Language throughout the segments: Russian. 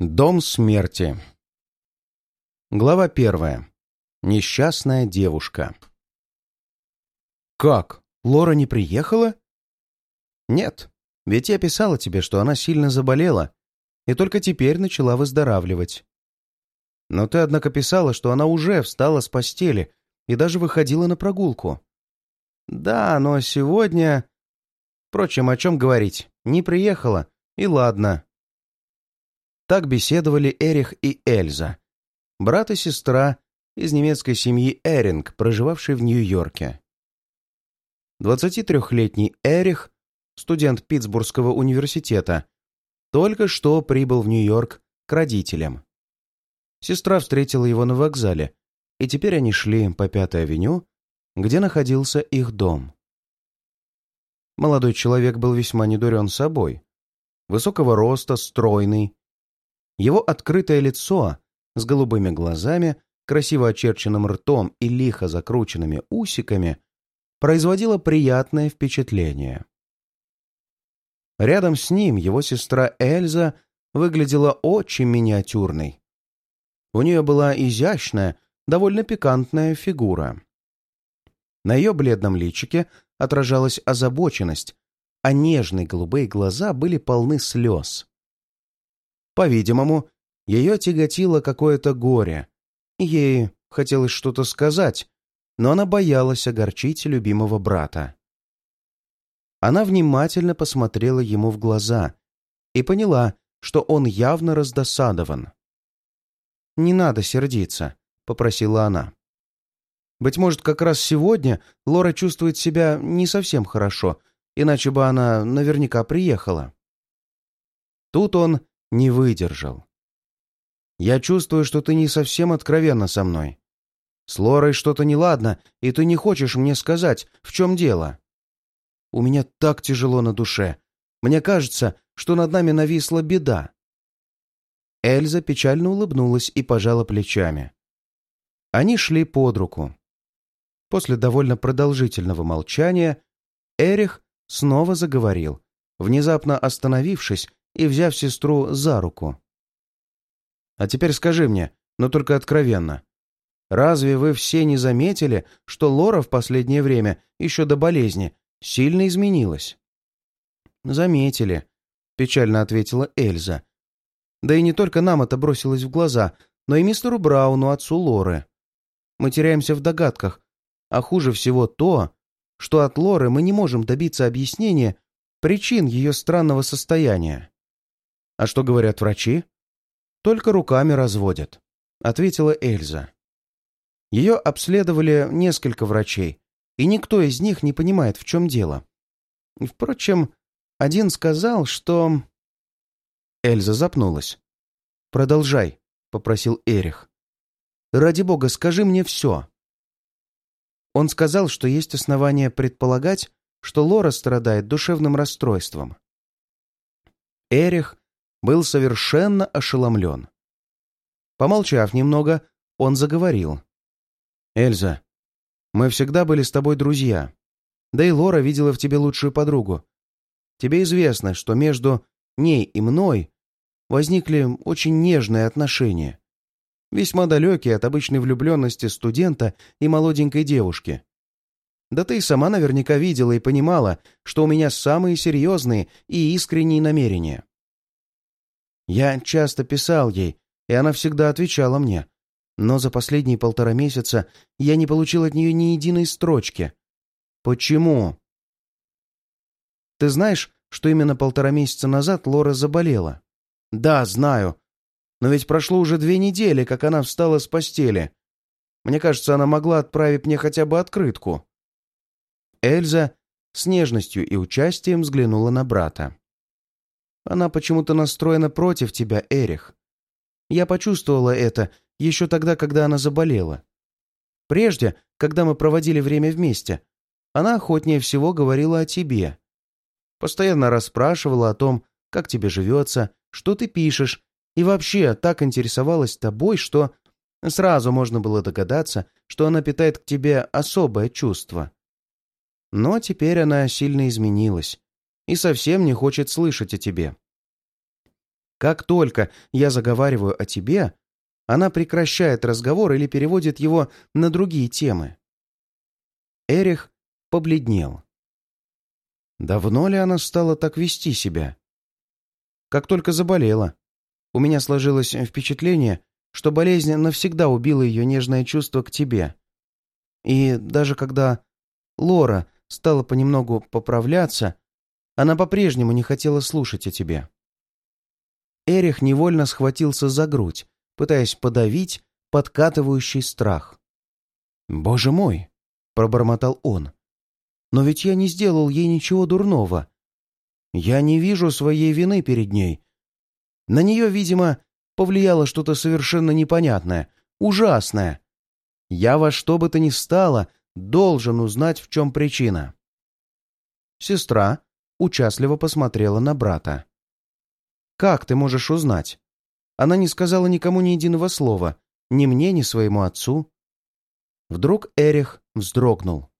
Дом смерти. Глава первая. Несчастная девушка. «Как? Лора не приехала?» «Нет, ведь я писала тебе, что она сильно заболела, и только теперь начала выздоравливать. Но ты, однако, писала, что она уже встала с постели и даже выходила на прогулку. Да, но сегодня... Впрочем, о чем говорить? Не приехала, и ладно». Так беседовали Эрих и Эльза, брат и сестра из немецкой семьи Эринг, проживавшей в Нью-Йорке. 23-летний Эрих, студент Питтсбургского университета, только что прибыл в Нью-Йорк к родителям. Сестра встретила его на вокзале, и теперь они шли по Пятой авеню, где находился их дом. Молодой человек был весьма недурен собой. Высокого роста, стройный, его открытое лицо с голубыми глазами, красиво очерченным ртом и лихо закрученными усиками производило приятное впечатление. Рядом с ним его сестра Эльза выглядела очень миниатюрной. У нее была изящная, довольно пикантная фигура. На ее бледном личике отражалась озабоченность, а нежные голубые глаза были полны слез. По-видимому, ее тяготило какое-то горе. Ей хотелось что-то сказать, но она боялась огорчить любимого брата. Она внимательно посмотрела ему в глаза и поняла, что он явно раздосадован. «Не надо сердиться», — попросила она. «Быть может, как раз сегодня Лора чувствует себя не совсем хорошо, иначе бы она наверняка приехала». Тут он не выдержал. «Я чувствую, что ты не совсем откровенна со мной. С Лорой что-то неладно, и ты не хочешь мне сказать, в чем дело. У меня так тяжело на душе. Мне кажется, что над нами нависла беда». Эльза печально улыбнулась и пожала плечами. Они шли под руку. После довольно продолжительного молчания Эрих снова заговорил, внезапно остановившись и взяв сестру за руку. «А теперь скажи мне, но только откровенно, разве вы все не заметили, что Лора в последнее время, еще до болезни, сильно изменилась?» «Заметили», — печально ответила Эльза. «Да и не только нам это бросилось в глаза, но и мистеру Брауну, отцу Лоры. Мы теряемся в догадках, а хуже всего то, что от Лоры мы не можем добиться объяснения причин ее странного состояния. «А что говорят врачи?» «Только руками разводят», — ответила Эльза. Ее обследовали несколько врачей, и никто из них не понимает, в чем дело. Впрочем, один сказал, что... Эльза запнулась. «Продолжай», — попросил Эрих. «Ради бога, скажи мне все». Он сказал, что есть основания предполагать, что Лора страдает душевным расстройством. Эрих был совершенно ошеломлен. Помолчав немного, он заговорил. «Эльза, мы всегда были с тобой друзья. Да и Лора видела в тебе лучшую подругу. Тебе известно, что между ней и мной возникли очень нежные отношения, весьма далекие от обычной влюбленности студента и молоденькой девушки. Да ты сама наверняка видела и понимала, что у меня самые серьезные и искренние намерения. Я часто писал ей, и она всегда отвечала мне. Но за последние полтора месяца я не получил от нее ни единой строчки. Почему? Ты знаешь, что именно полтора месяца назад Лора заболела? Да, знаю. Но ведь прошло уже две недели, как она встала с постели. Мне кажется, она могла отправить мне хотя бы открытку. Эльза с нежностью и участием взглянула на брата. Она почему-то настроена против тебя, Эрих. Я почувствовала это еще тогда, когда она заболела. Прежде, когда мы проводили время вместе, она охотнее всего говорила о тебе. Постоянно расспрашивала о том, как тебе живется, что ты пишешь, и вообще так интересовалась тобой, что сразу можно было догадаться, что она питает к тебе особое чувство. Но теперь она сильно изменилась, и совсем не хочет слышать о тебе. Как только я заговариваю о тебе, она прекращает разговор или переводит его на другие темы. Эрих побледнел. Давно ли она стала так вести себя? Как только заболела. У меня сложилось впечатление, что болезнь навсегда убила ее нежное чувство к тебе. И даже когда Лора стала понемногу поправляться, она по-прежнему не хотела слушать о тебе. Эрих невольно схватился за грудь, пытаясь подавить подкатывающий страх. «Боже мой!» — пробормотал он. «Но ведь я не сделал ей ничего дурного. Я не вижу своей вины перед ней. На нее, видимо, повлияло что-то совершенно непонятное, ужасное. Я во что бы то ни стало должен узнать, в чем причина». Сестра участливо посмотрела на брата. «Как ты можешь узнать? Она не сказала никому ни единого слова, ни мне, ни своему отцу». Вдруг Эрих вздрогнул.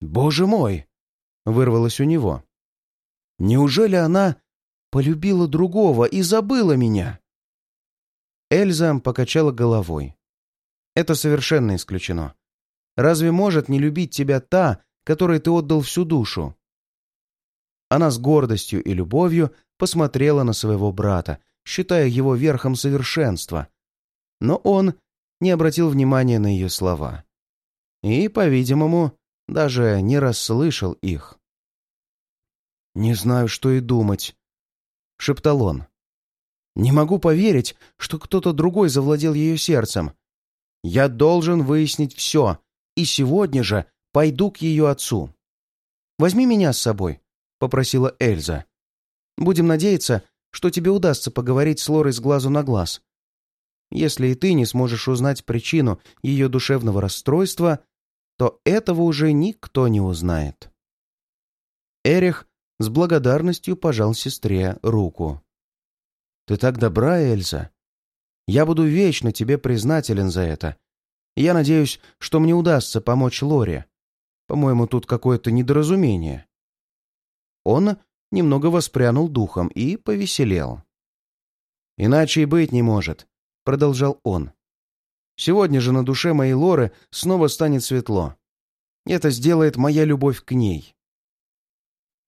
«Боже мой!» — вырвалось у него. «Неужели она полюбила другого и забыла меня?» Эльза покачала головой. «Это совершенно исключено. Разве может не любить тебя та, которой ты отдал всю душу?» Она с гордостью и любовью посмотрела на своего брата, считая его верхом совершенства. Но он не обратил внимания на ее слова. И, по-видимому, даже не расслышал их. «Не знаю, что и думать», — шептал он. «Не могу поверить, что кто-то другой завладел ее сердцем. Я должен выяснить все, и сегодня же пойду к ее отцу. Возьми меня с собой попросила Эльза. «Будем надеяться, что тебе удастся поговорить с Лорой с глазу на глаз. Если и ты не сможешь узнать причину ее душевного расстройства, то этого уже никто не узнает». Эрих с благодарностью пожал сестре руку. «Ты так добра, Эльза. Я буду вечно тебе признателен за это. Я надеюсь, что мне удастся помочь Лоре. По-моему, тут какое-то недоразумение». Он немного воспрянул духом и повеселел. «Иначе и быть не может», — продолжал он. «Сегодня же на душе моей Лоры снова станет светло. Это сделает моя любовь к ней».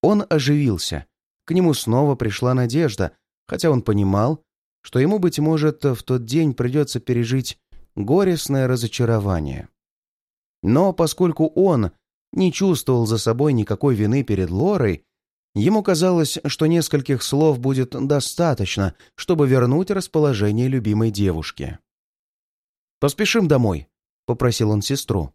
Он оживился. К нему снова пришла надежда, хотя он понимал, что ему, быть может, в тот день придется пережить горестное разочарование. Но поскольку он не чувствовал за собой никакой вины перед Лорой, Ему казалось, что нескольких слов будет достаточно, чтобы вернуть расположение любимой девушки. «Поспешим домой», — попросил он сестру.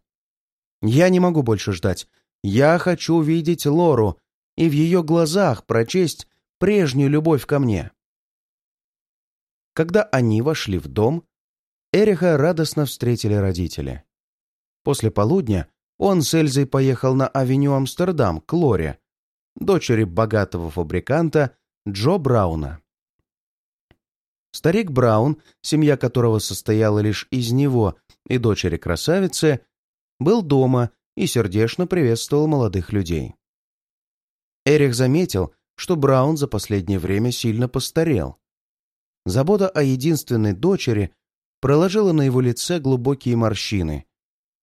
«Я не могу больше ждать. Я хочу видеть Лору и в ее глазах прочесть прежнюю любовь ко мне». Когда они вошли в дом, Эриха радостно встретили родители. После полудня он с Эльзой поехал на авеню Амстердам, к Лоре, дочери богатого фабриканта Джо Брауна. Старик Браун, семья которого состояла лишь из него и дочери красавицы, был дома и сердечно приветствовал молодых людей. Эрих заметил, что Браун за последнее время сильно постарел. Забота о единственной дочери проложила на его лице глубокие морщины,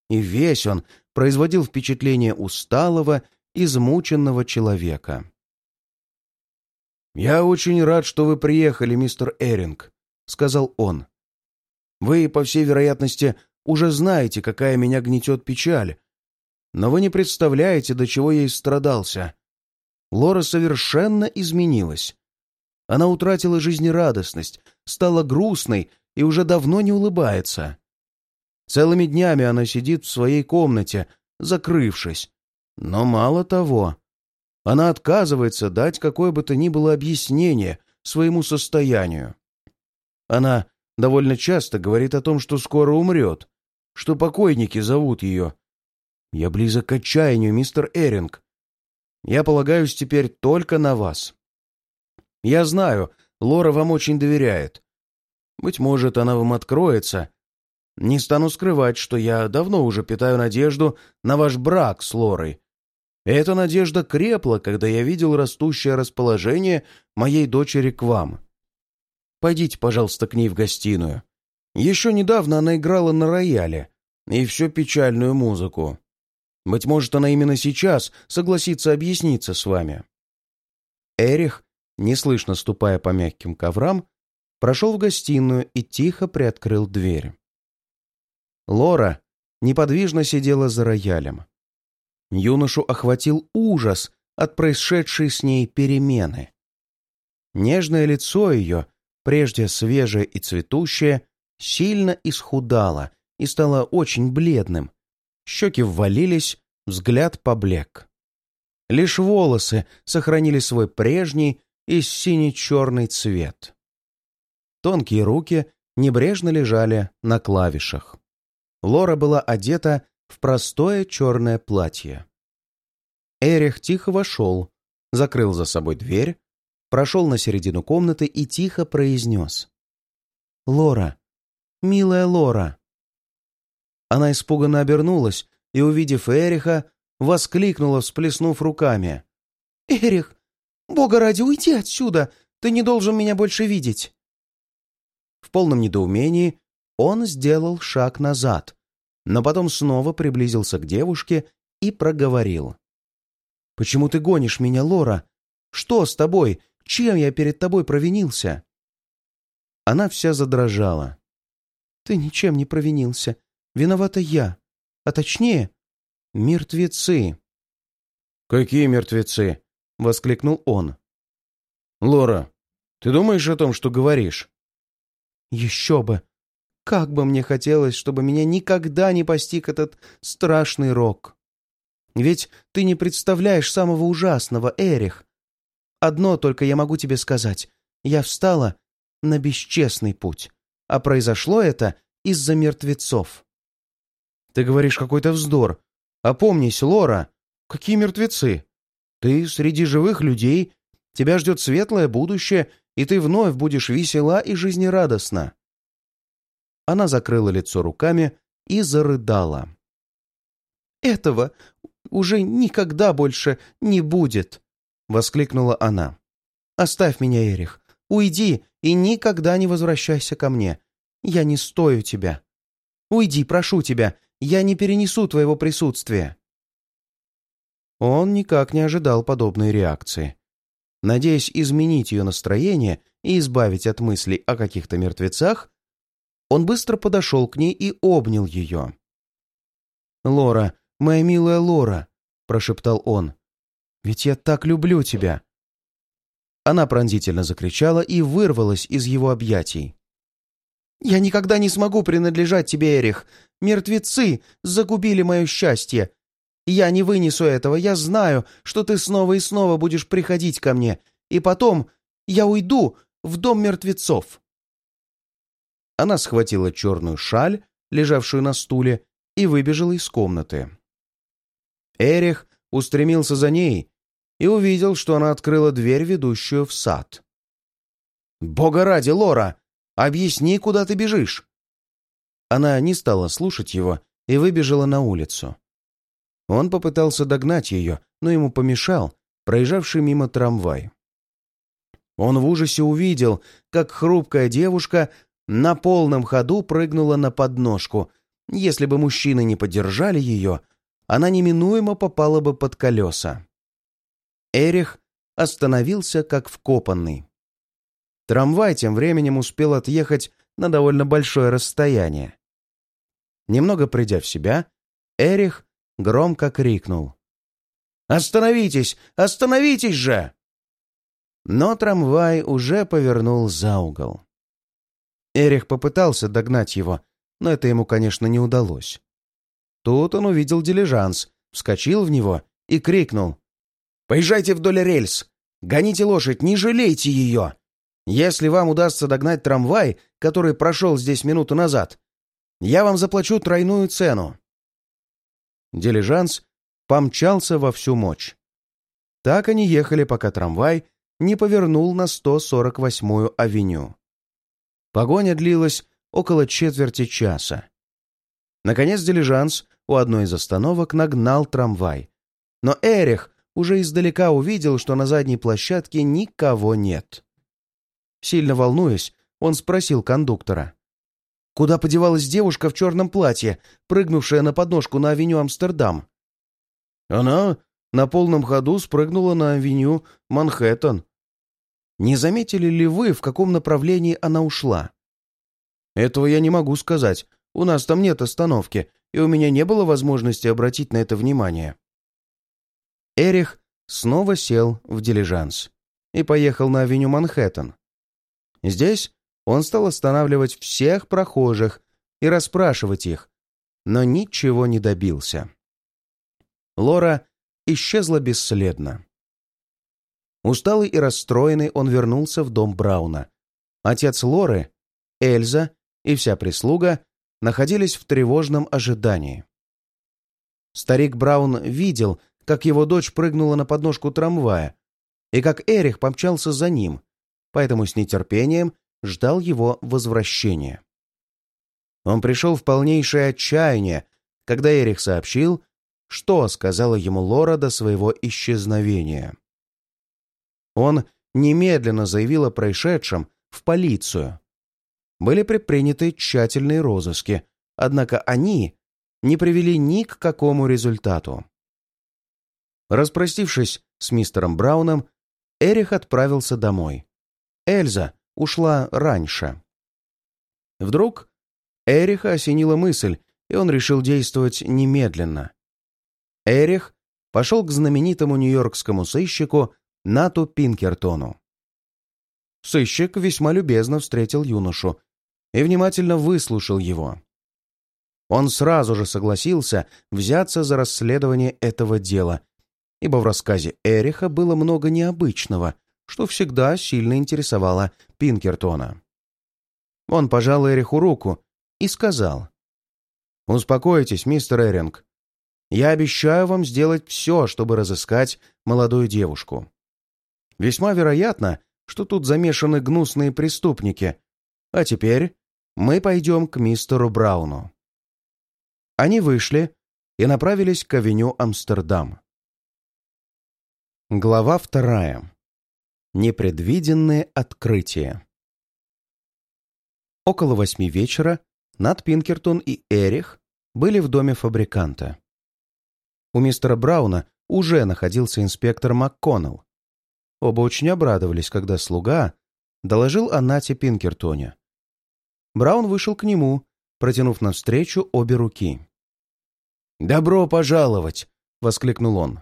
и весь он производил впечатление усталого измученного человека. «Я очень рад, что вы приехали, мистер Эринг», — сказал он. «Вы, по всей вероятности, уже знаете, какая меня гнетет печаль, но вы не представляете, до чего я истрадался. Лора совершенно изменилась. Она утратила жизнерадостность, стала грустной и уже давно не улыбается. Целыми днями она сидит в своей комнате, закрывшись, но мало того, она отказывается дать какое бы то ни было объяснение своему состоянию. Она довольно часто говорит о том, что скоро умрет, что покойники зовут ее. Я близок к отчаянию, мистер Эринг. Я полагаюсь теперь только на вас. Я знаю, Лора вам очень доверяет. Быть может, она вам откроется. Не стану скрывать, что я давно уже питаю надежду на ваш брак с Лорой, эта надежда крепла, когда я видел растущее расположение моей дочери к вам. Пойдите, пожалуйста, к ней в гостиную. Еще недавно она играла на рояле, и всю печальную музыку. Быть может, она именно сейчас согласится объясниться с вами». Эрих, неслышно ступая по мягким коврам, прошел в гостиную и тихо приоткрыл дверь. Лора неподвижно сидела за роялем. Юношу охватил ужас от происшедшей с ней перемены. Нежное лицо ее, прежде свежее и цветущее, сильно исхудало и стало очень бледным. Щеки ввалились, взгляд поблек. Лишь волосы сохранили свой прежний и сине-черный цвет. Тонкие руки небрежно лежали на клавишах. Лора была одета в простое черное платье. Эрих тихо вошел, закрыл за собой дверь, прошел на середину комнаты и тихо произнес. «Лора, милая Лора!» Она испуганно обернулась и, увидев Эриха, воскликнула, всплеснув руками. «Эрих, бога ради, уйди отсюда! Ты не должен меня больше видеть!» В полном недоумении он сделал шаг назад, но потом снова приблизился к девушке и проговорил. «Почему ты гонишь меня, Лора? Что с тобой? Чем я перед тобой провинился?» Она вся задрожала. «Ты ничем не провинился. Виновата я. А точнее, мертвецы». «Какие мертвецы?» — воскликнул он. «Лора, ты думаешь о том, что говоришь?» Еще бы! Как бы мне хотелось, чтобы меня никогда не постиг этот страшный рок. Ведь ты не представляешь самого ужасного, Эрих. Одно только я могу тебе сказать. Я встала на бесчестный путь, а произошло это из-за мертвецов. Ты говоришь какой-то вздор. Опомнись, Лора. Какие мертвецы? Ты среди живых людей, тебя ждет светлое будущее, и ты вновь будешь весела и жизнерадостна». Она закрыла лицо руками и зарыдала. «Этого уже никогда больше не будет!» — воскликнула она. «Оставь меня, Эрих. Уйди и никогда не возвращайся ко мне. Я не стою тебя. Уйди, прошу тебя. Я не перенесу твоего присутствия». Он никак не ожидал подобной реакции. Надеясь изменить ее настроение и избавить от мыслей о каких-то мертвецах, он быстро подошел к ней и обнял ее. «Лора, моя милая Лора», — прошептал он, — «ведь я так люблю тебя». Она пронзительно закричала и вырвалась из его объятий. «Я никогда не смогу принадлежать тебе, Эрих. Мертвецы загубили мое счастье. Я не вынесу этого, я знаю, что ты снова и снова будешь приходить ко мне, и потом я уйду в дом мертвецов». Она схватила черную шаль, лежавшую на стуле, и выбежала из комнаты. Эрих устремился за ней и увидел, что она открыла дверь, ведущую в сад. «Бога ради, Лора! Объясни, куда ты бежишь!» Она не стала слушать его и выбежала на улицу. Он попытался догнать ее, но ему помешал проезжавший мимо трамвай. Он в ужасе увидел, как хрупкая девушка на полном ходу прыгнула на подножку. Если бы мужчины не поддержали ее, она неминуемо попала бы под колеса. Эрих остановился как вкопанный. Трамвай тем временем успел отъехать на довольно большое расстояние. Немного придя в себя, Эрих громко крикнул. «Остановитесь! Остановитесь же!» Но трамвай уже повернул за угол. Эрих попытался догнать его, но это ему, конечно, не удалось. Тут он увидел дилижанс, вскочил в него и крикнул. «Поезжайте вдоль рельс! Гоните лошадь, не жалейте ее! Если вам удастся догнать трамвай, который прошел здесь минуту назад, я вам заплачу тройную цену!» Дилижанс помчался во всю мощь. Так они ехали, пока трамвай не повернул на 148-ю авеню. Погоня длилась около четверти часа. Наконец дилижанс у одной из остановок нагнал трамвай. Но Эрих уже издалека увидел, что на задней площадке никого нет. Сильно волнуясь, он спросил кондуктора. «Куда подевалась девушка в черном платье, прыгнувшая на подножку на авеню Амстердам?» «Она на полном ходу спрыгнула на авеню Манхэттен». «Не заметили ли вы, в каком направлении она ушла?» «Этого я не могу сказать. У нас там нет остановки, и у меня не было возможности обратить на это внимание». Эрих снова сел в дилижанс и поехал на авеню Манхэттен. Здесь он стал останавливать всех прохожих и расспрашивать их, но ничего не добился. Лора исчезла бесследно. Усталый и расстроенный он вернулся в дом Брауна. Отец Лоры, Эльза и вся прислуга находились в тревожном ожидании. Старик Браун видел, как его дочь прыгнула на подножку трамвая, и как Эрих помчался за ним, поэтому с нетерпением ждал его возвращения. Он пришел в полнейшее отчаяние, когда Эрих сообщил, что сказала ему Лора до своего исчезновения. Он немедленно заявил о происшедшем в полицию. Были предприняты тщательные розыски, однако они не привели ни к какому результату. Распростившись с мистером Брауном, Эрих отправился домой. Эльза ушла раньше. Вдруг Эриха осенила мысль, и он решил действовать немедленно. Эрих пошел к знаменитому нью-йоркскому сыщику Нату Пинкертону. Сыщик весьма любезно встретил юношу и внимательно выслушал его. Он сразу же согласился взяться за расследование этого дела ибо в рассказе Эриха было много необычного, что всегда сильно интересовало Пинкертона. Он пожал Эриху руку и сказал, «Успокойтесь, мистер Эринг. Я обещаю вам сделать все, чтобы разыскать молодую девушку. Весьма вероятно, что тут замешаны гнусные преступники. А теперь мы пойдем к мистеру Брауну». Они вышли и направились к авеню Амстердам. Глава вторая. Непредвиденные открытия. Около восьми вечера Нат Пинкертон и Эрих были в доме фабриканта. У мистера Брауна уже находился инспектор МакКоннелл. Оба очень обрадовались, когда слуга доложил о Нате Пинкертоне. Браун вышел к нему, протянув навстречу обе руки. «Добро пожаловать!» — воскликнул он.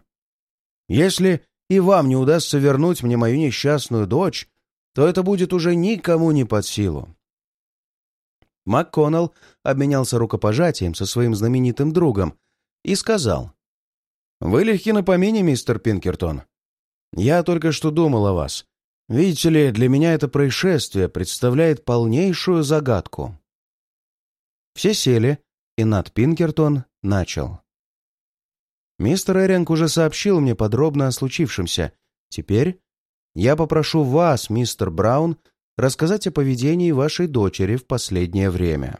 «Если и вам не удастся вернуть мне мою несчастную дочь, то это будет уже никому не под силу. МакКоннелл обменялся рукопожатием со своим знаменитым другом и сказал, «Вы легки на помине, мистер Пинкертон. Я только что думал о вас. Видите ли, для меня это происшествие представляет полнейшую загадку». Все сели, и Нат Пинкертон начал. Мистер Эринг уже сообщил мне подробно о случившемся. Теперь я попрошу вас, мистер Браун, рассказать о поведении вашей дочери в последнее время».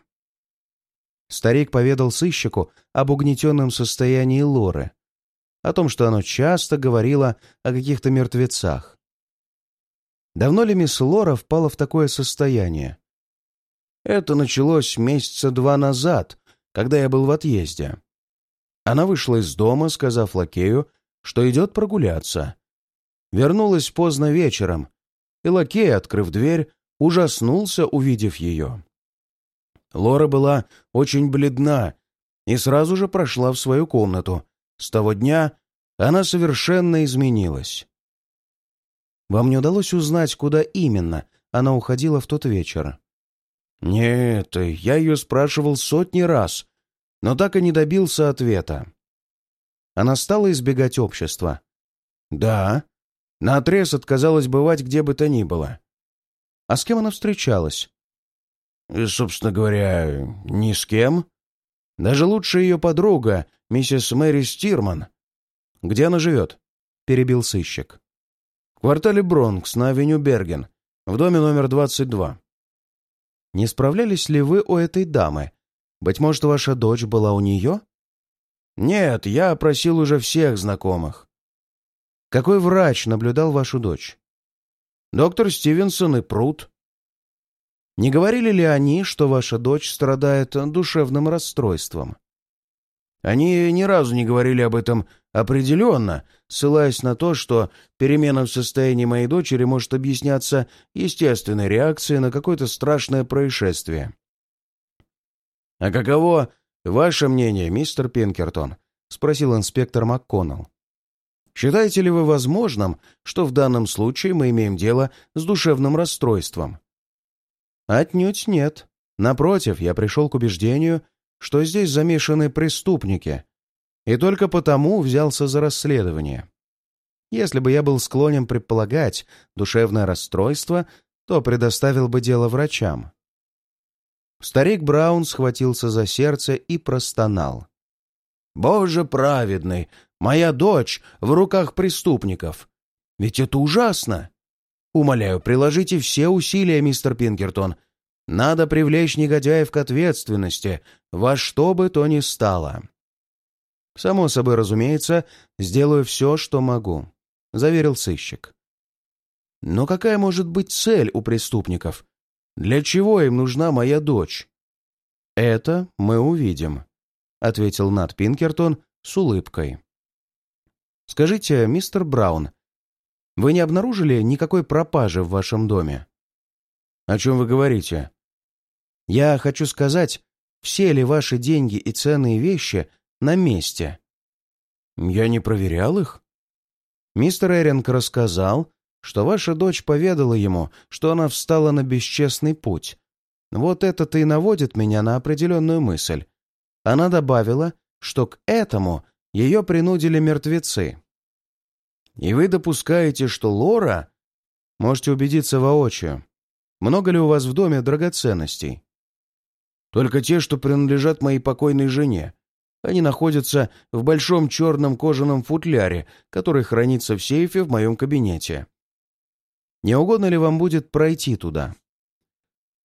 Старик поведал сыщику об угнетенном состоянии Лоры, о том, что оно часто говорило о каких-то мертвецах. Давно ли мисс Лора впала в такое состояние? Это началось месяца два назад, когда я был в отъезде. Она вышла из дома, сказав лакею, что идет прогуляться. Вернулась поздно вечером, и лакей, открыв дверь, ужаснулся, увидев ее. Лора была очень бледна и сразу же прошла в свою комнату. С того дня она совершенно изменилась. Вам не удалось узнать, куда именно она уходила в тот вечер? Нет, я ее спрашивал сотни раз, но так и не добился ответа. Она стала избегать общества. Да, наотрез отказалась бывать где бы то ни было. А с кем она встречалась? И, собственно говоря, ни с кем. Даже лучшая ее подруга, миссис Мэри Стирман. Где она живет? Перебил сыщик. В квартале Бронкс на авеню Берген, в доме номер 22. Не справлялись ли вы у этой дамы, быть может, ваша дочь была у нее? Нет, я опросил уже всех знакомых. Какой врач наблюдал вашу дочь? Доктор Стивенсон и Прут. Не говорили ли они, что ваша дочь страдает душевным расстройством? Они ни разу не говорили об этом определенно, ссылаясь на то, что перемена в состоянии моей дочери может объясняться естественной реакцией на какое-то страшное происшествие. «А каково ваше мнение, мистер Пинкертон?» — спросил инспектор МакКоннелл. «Считаете ли вы возможным, что в данном случае мы имеем дело с душевным расстройством?» «Отнюдь нет. Напротив, я пришел к убеждению, что здесь замешаны преступники, и только потому взялся за расследование. Если бы я был склонен предполагать душевное расстройство, то предоставил бы дело врачам. Старик Браун схватился за сердце и простонал. «Боже праведный! Моя дочь в руках преступников! Ведь это ужасно! Умоляю, приложите все усилия, мистер Пинкертон, надо привлечь негодяев к ответственности, во что бы то ни стало. «Само собой, разумеется, сделаю все, что могу», — заверил сыщик. «Но какая может быть цель у преступников? Для чего им нужна моя дочь?» «Это мы увидим», — ответил Нат Пинкертон с улыбкой. «Скажите, мистер Браун, вы не обнаружили никакой пропажи в вашем доме?» «О чем вы говорите?» Я хочу сказать, все ли ваши деньги и ценные вещи на месте? Я не проверял их. Мистер Эринг рассказал, что ваша дочь поведала ему, что она встала на бесчестный путь. Вот это-то и наводит меня на определенную мысль. Она добавила, что к этому ее принудили мертвецы. И вы допускаете, что Лора... Можете убедиться воочию. Много ли у вас в доме драгоценностей? Только те, что принадлежат моей покойной жене. Они находятся в большом черном кожаном футляре, который хранится в сейфе в моем кабинете. Не угодно ли вам будет пройти туда?»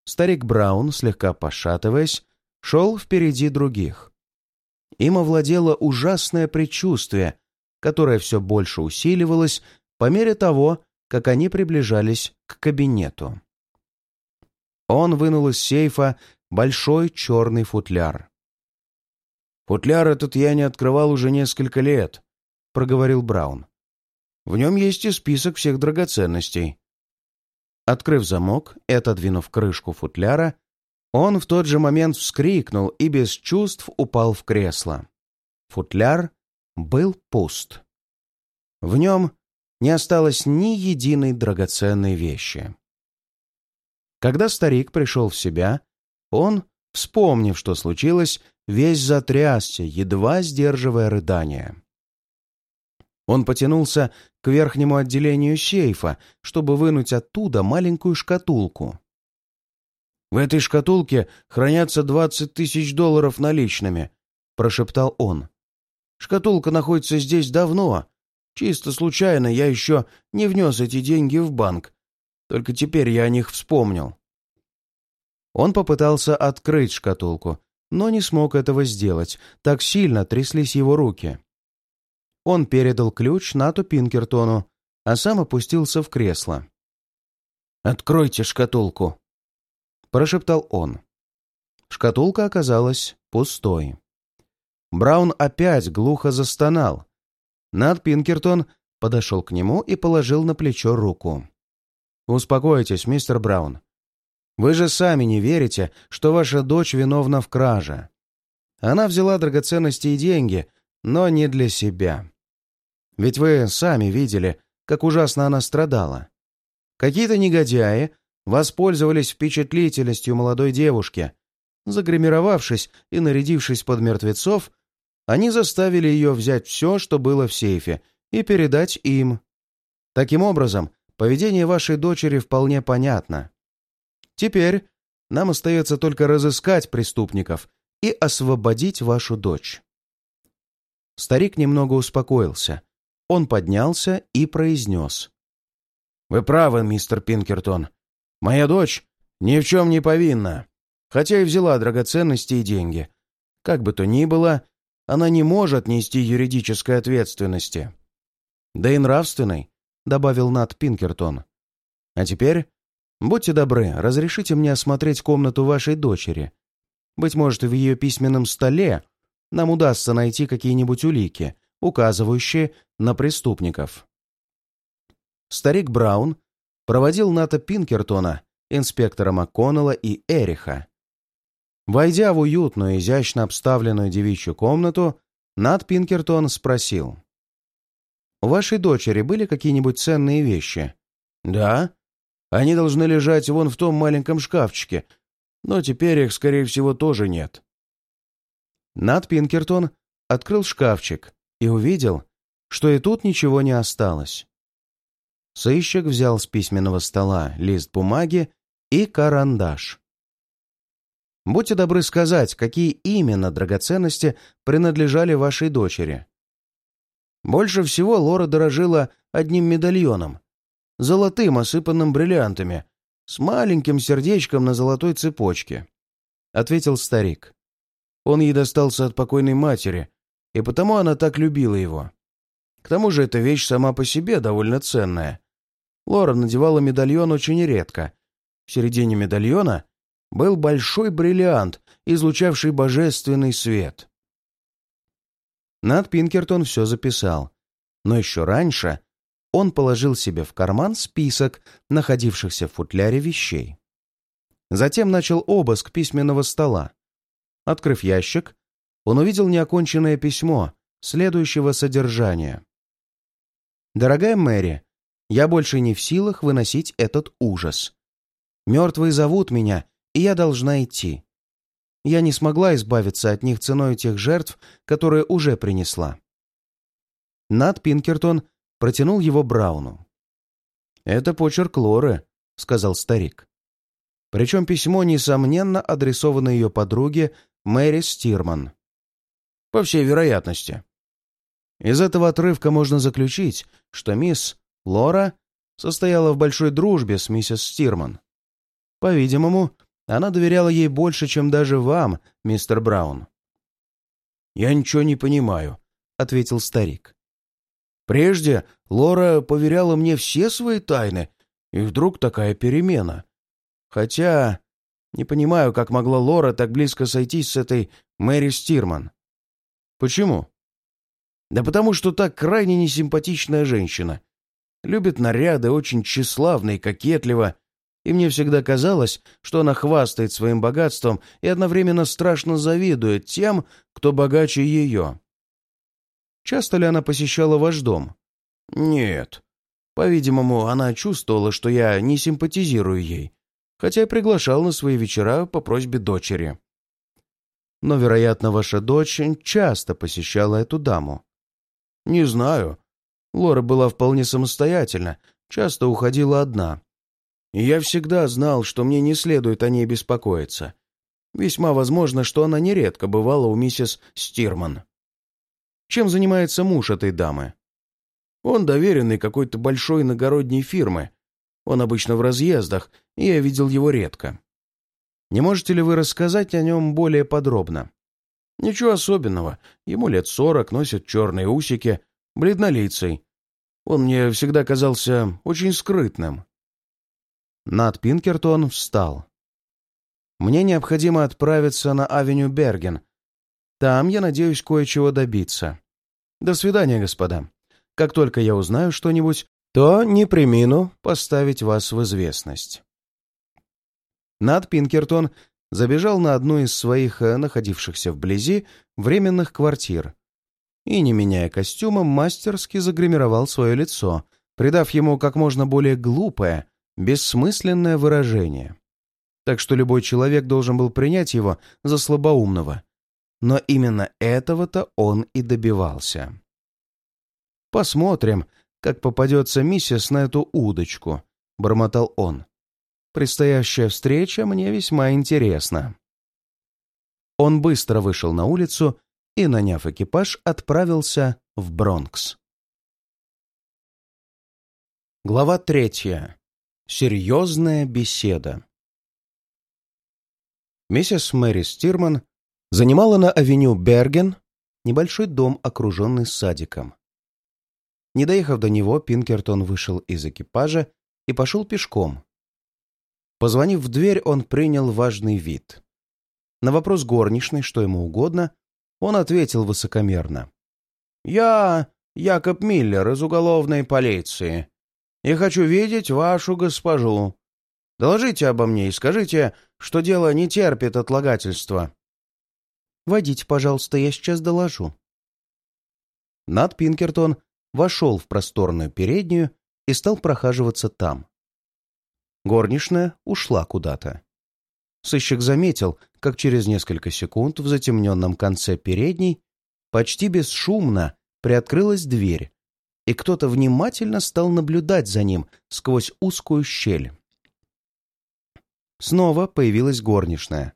Старик Браун, слегка пошатываясь, шел впереди других. Им овладело ужасное предчувствие, которое все больше усиливалось по мере того, как они приближались к кабинету. Он вынул из сейфа большой черный футляр. «Футляр этот я не открывал уже несколько лет», — проговорил Браун. «В нем есть и список всех драгоценностей». Открыв замок и отодвинув крышку футляра, он в тот же момент вскрикнул и без чувств упал в кресло. Футляр был пуст. В нем не осталось ни единой драгоценной вещи. Когда старик пришел в себя, он, вспомнив, что случилось, весь затрясся, едва сдерживая рыдание. Он потянулся к верхнему отделению сейфа, чтобы вынуть оттуда маленькую шкатулку. «В этой шкатулке хранятся двадцать тысяч долларов наличными», — прошептал он. «Шкатулка находится здесь давно. Чисто случайно я еще не внес эти деньги в банк. Только теперь я о них вспомнил. Он попытался открыть шкатулку, но не смог этого сделать, так сильно тряслись его руки. Он передал ключ Нату Пинкертону, а сам опустился в кресло. «Откройте шкатулку!» — прошептал он. Шкатулка оказалась пустой. Браун опять глухо застонал. Нат Пинкертон подошел к нему и положил на плечо руку. «Успокойтесь, мистер Браун. Вы же сами не верите, что ваша дочь виновна в краже. Она взяла драгоценности и деньги, но не для себя. Ведь вы сами видели, как ужасно она страдала. Какие-то негодяи воспользовались впечатлительностью молодой девушки. Загримировавшись и нарядившись под мертвецов, они заставили ее взять все, что было в сейфе, и передать им. Таким образом, поведение вашей дочери вполне понятно. Теперь нам остается только разыскать преступников и освободить вашу дочь». Старик немного успокоился. Он поднялся и произнес. «Вы правы, мистер Пинкертон. Моя дочь ни в чем не повинна, хотя и взяла драгоценности и деньги. Как бы то ни было, она не может нести юридической ответственности. Да и нравственной», — добавил Нат Пинкертон. «А теперь «Будьте добры, разрешите мне осмотреть комнату вашей дочери. Быть может, в ее письменном столе нам удастся найти какие-нибудь улики, указывающие на преступников». Старик Браун проводил Ната Пинкертона, инспектора МакКоннелла и Эриха. Войдя в уютную, изящно обставленную девичью комнату, Нат Пинкертон спросил. «У вашей дочери были какие-нибудь ценные вещи?» «Да. Они должны лежать вон в том маленьком шкафчике, но теперь их, скорее всего, тоже нет». Нат Пинкертон открыл шкафчик и увидел, что и тут ничего не осталось. Сыщик взял с письменного стола лист бумаги и карандаш. Будьте добры сказать, какие именно драгоценности принадлежали вашей дочери. Больше всего Лора дорожила одним медальоном, золотым, осыпанным бриллиантами, с маленьким сердечком на золотой цепочке, — ответил старик. Он ей достался от покойной матери, и потому она так любила его. К тому же эта вещь сама по себе довольно ценная. Лора надевала медальон очень редко. В середине медальона был большой бриллиант, излучавший божественный свет. Над Пинкертон все записал, но еще раньше он положил себе в карман список находившихся в футляре вещей. Затем начал обыск письменного стола. Открыв ящик, он увидел неоконченное письмо, следующего содержания. «Дорогая Мэри, я больше не в силах выносить этот ужас. Мертвые зовут меня, и я должна идти. Я не смогла избавиться от них ценой тех жертв, которые уже принесла. Над Пинкертон протянул его Брауну. «Это почерк Лоры», — сказал старик. Причем письмо, несомненно, адресовано ее подруге Мэри Стирман. По всей вероятности. Из этого отрывка можно заключить, что мисс Лора состояла в большой дружбе с миссис Стирман. По-видимому, она доверяла ей больше, чем даже вам, мистер Браун. «Я ничего не понимаю», — ответил старик. «Прежде Лора поверяла мне все свои тайны, и вдруг такая перемена. Хотя не понимаю, как могла Лора так близко сойтись с этой Мэри Стирман. Почему? Да потому что так крайне несимпатичная женщина. Любит наряды, очень тщеславна и кокетлива, и мне всегда казалось, что она хвастает своим богатством и одновременно страшно завидует тем, кто богаче ее. Часто ли она посещала ваш дом? Нет. По-видимому, она чувствовала, что я не симпатизирую ей, хотя и приглашал на свои вечера по просьбе дочери. Но, вероятно, ваша дочь часто посещала эту даму. Не знаю. Лора была вполне самостоятельна, часто уходила одна. И я всегда знал, что мне не следует о ней беспокоиться. Весьма возможно, что она нередко бывала у миссис Стирман. Чем занимается муж этой дамы? Он доверенный какой-то большой иногородней фирмы. Он обычно в разъездах, и я видел его редко. Не можете ли вы рассказать о нем более подробно? Ничего особенного. Ему лет сорок, носит черные усики, бледнолицый. Он мне всегда казался очень скрытным. Над Пинкертон встал. «Мне необходимо отправиться на авеню Берген. Там я надеюсь кое-чего добиться. До свидания, господа. Как только я узнаю что-нибудь, то не примину поставить вас в известность». Над Пинкертон забежал на одну из своих э, находившихся вблизи временных квартир и, не меняя костюма, мастерски загримировал свое лицо, придав ему как можно более глупое, бессмысленное выражение. Так что любой человек должен был принять его за слабоумного. Но именно этого-то он и добивался. «Посмотрим, как попадется миссис на эту удочку», — бормотал он. «Предстоящая встреча мне весьма интересна». Он быстро вышел на улицу и, наняв экипаж, отправился в Бронкс. Глава третья. Серьезная беседа. Миссис Мэри Стирман занимала на авеню Берген небольшой дом, окруженный садиком. Не доехав до него, Пинкертон вышел из экипажа и пошел пешком. Позвонив в дверь, он принял важный вид. На вопрос горничной, что ему угодно, он ответил высокомерно. «Я Якоб Миллер из уголовной полиции и хочу видеть вашу госпожу. Доложите обо мне и скажите, что дело не терпит отлагательства». «Водите, пожалуйста, я сейчас доложу». Над Пинкертон вошел в просторную переднюю и стал прохаживаться там. Горничная ушла куда-то. Сыщик заметил, как через несколько секунд в затемненном конце передней почти бесшумно приоткрылась дверь, и кто-то внимательно стал наблюдать за ним сквозь узкую щель. Снова появилась горничная.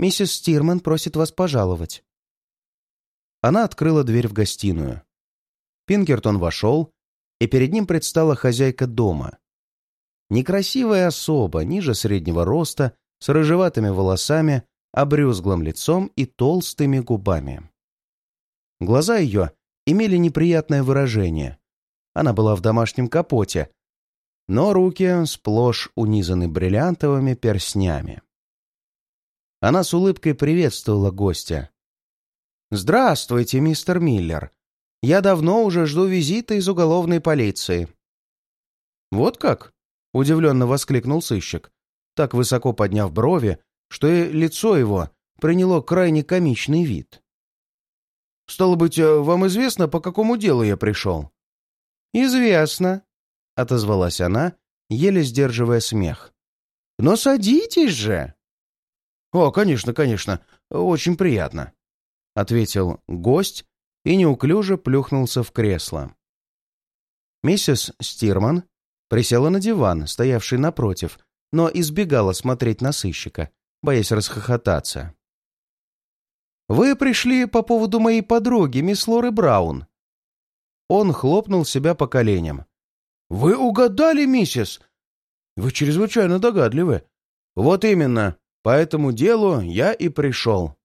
«Миссис Стирман просит вас пожаловать». Она открыла дверь в гостиную. Пинкертон вошел, и перед ним предстала хозяйка дома. Некрасивая особа, ниже среднего роста, с рыжеватыми волосами, обрюзглым лицом и толстыми губами. Глаза ее имели неприятное выражение. Она была в домашнем капоте, но руки сплошь унизаны бриллиантовыми перстнями. Она с улыбкой приветствовала гостя. «Здравствуйте, мистер Миллер. Я давно уже жду визита из уголовной полиции». «Вот как?» — удивленно воскликнул сыщик, так высоко подняв брови, что и лицо его приняло крайне комичный вид. «Стало быть, э, вам известно, по какому делу я пришел?» «Известно», — отозвалась она, еле сдерживая смех. «Но садитесь же!» «О, конечно, конечно, очень приятно», — ответил гость и неуклюже плюхнулся в кресло. Миссис Стирман Присела на диван, стоявший напротив, но избегала смотреть на сыщика, боясь расхохотаться. «Вы пришли по поводу моей подруги, мисс Лоры Браун». Он хлопнул себя по коленям. «Вы угадали, миссис? Вы чрезвычайно догадливы. Вот именно, по этому делу я и пришел».